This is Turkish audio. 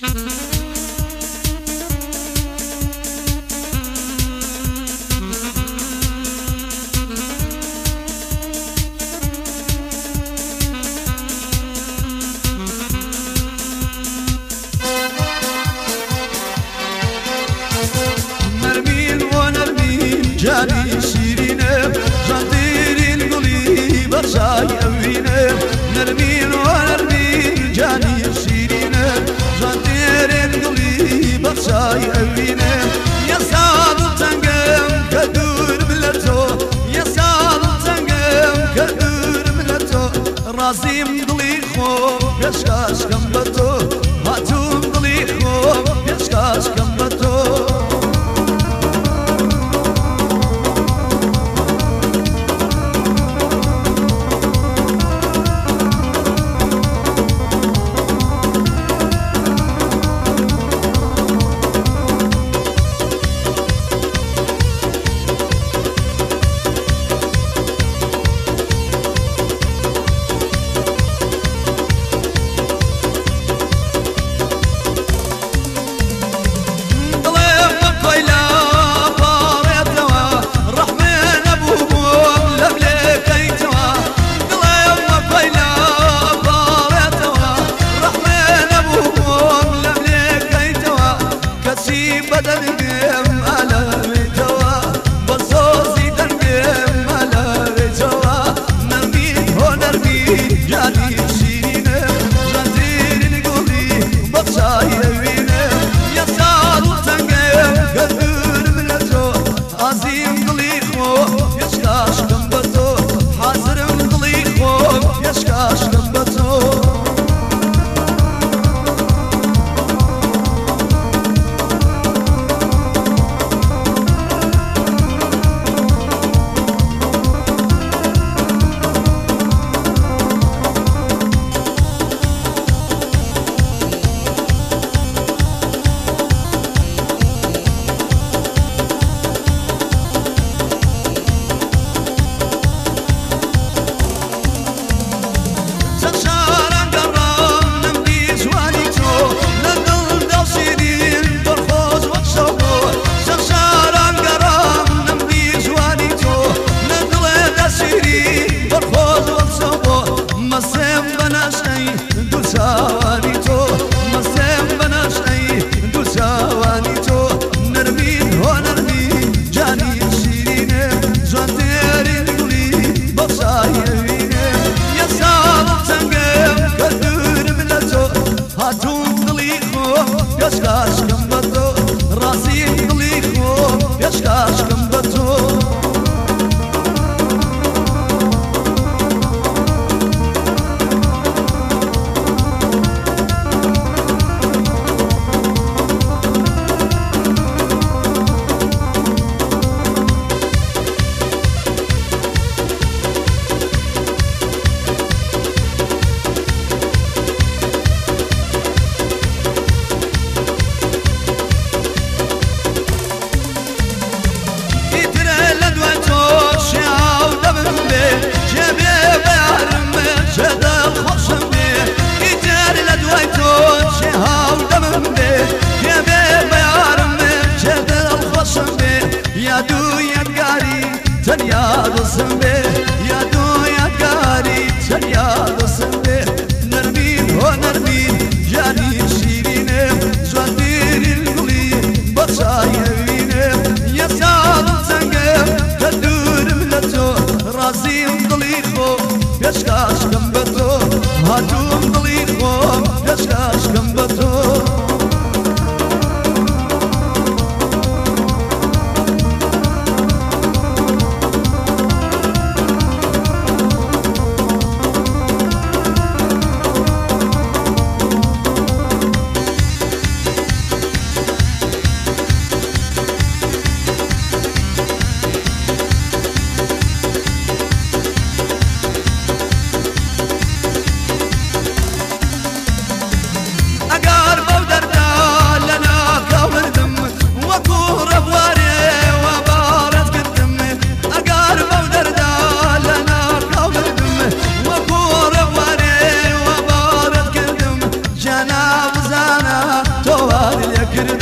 Mm-hmm. رازيم قلي خوب يشكاش كمبتو هاتوم কষ্ট yarısın be Gürün